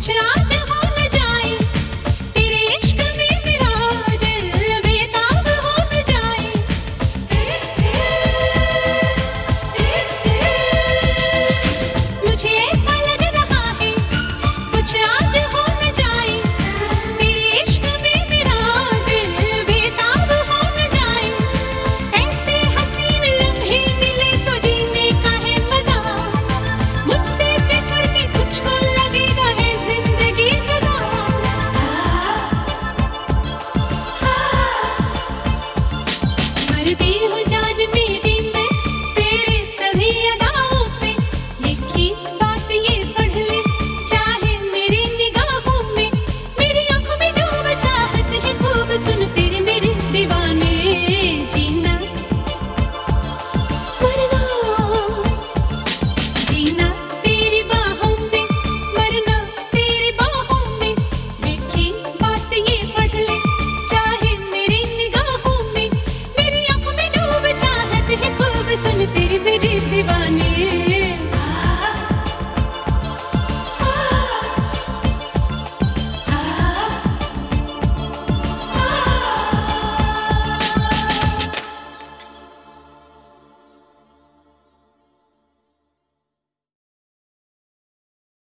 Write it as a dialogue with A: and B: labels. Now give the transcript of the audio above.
A: Chennai.